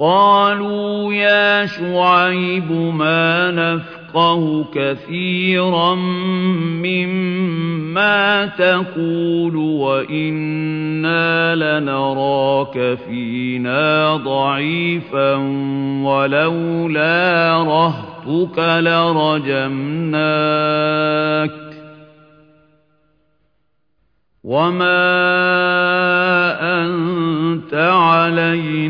قَالُوا يَا شُعَيْبُ مَا نَفْقَهُ كَثِيرًا مِّمَّا تَقُولُ وَإِنَّا لَنَرَاكَ فِينَا ضَعِيفًا وَلَوْلَا رَهْطُكَ لَرَجَمْنَاكَ ۖ وَمَا أَنتَ عَلَيْنَا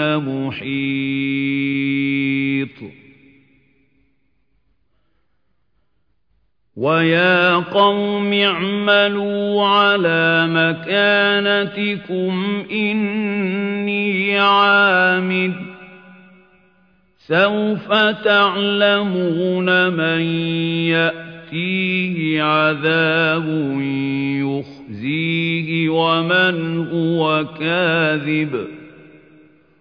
مُحِيطٌ. وَيَا قَوْمِ اعْمَلُوا عَلَىٰ مَكَانَتِكُمْ إِنِّي عَامِلٌ ۖ سَوْفَ تَعْلَمُونَ مَن يَأْتِيهِ عَذَابٌ يُخْزِيهِ وَمَنْ هُوَ كَاذِبٌ.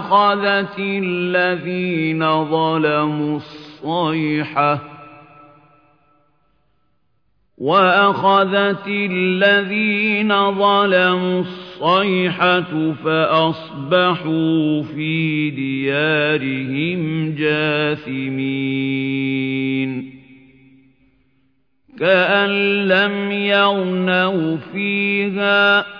وَأَخَذَتِ الَّذِينَ ظَلَمُوا الصَّيْحَةُ وَأَخَذَتِ الَّذِينَ ظَلَمُوا الصَّيْحَةُ فَأَصْبَحُوا فِي دِيَارِهِمْ جَاثِمِينَ كَأَن لَّمْ يَغْنَوْا فِيهَا ۗ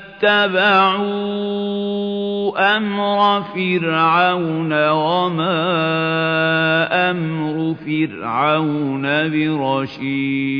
فَاتَّبَعُوا أَمْرَ فِرْعَوْنَ وَمَا أَمْرُ فِرْعَوْنَ بِرَشِيدٍ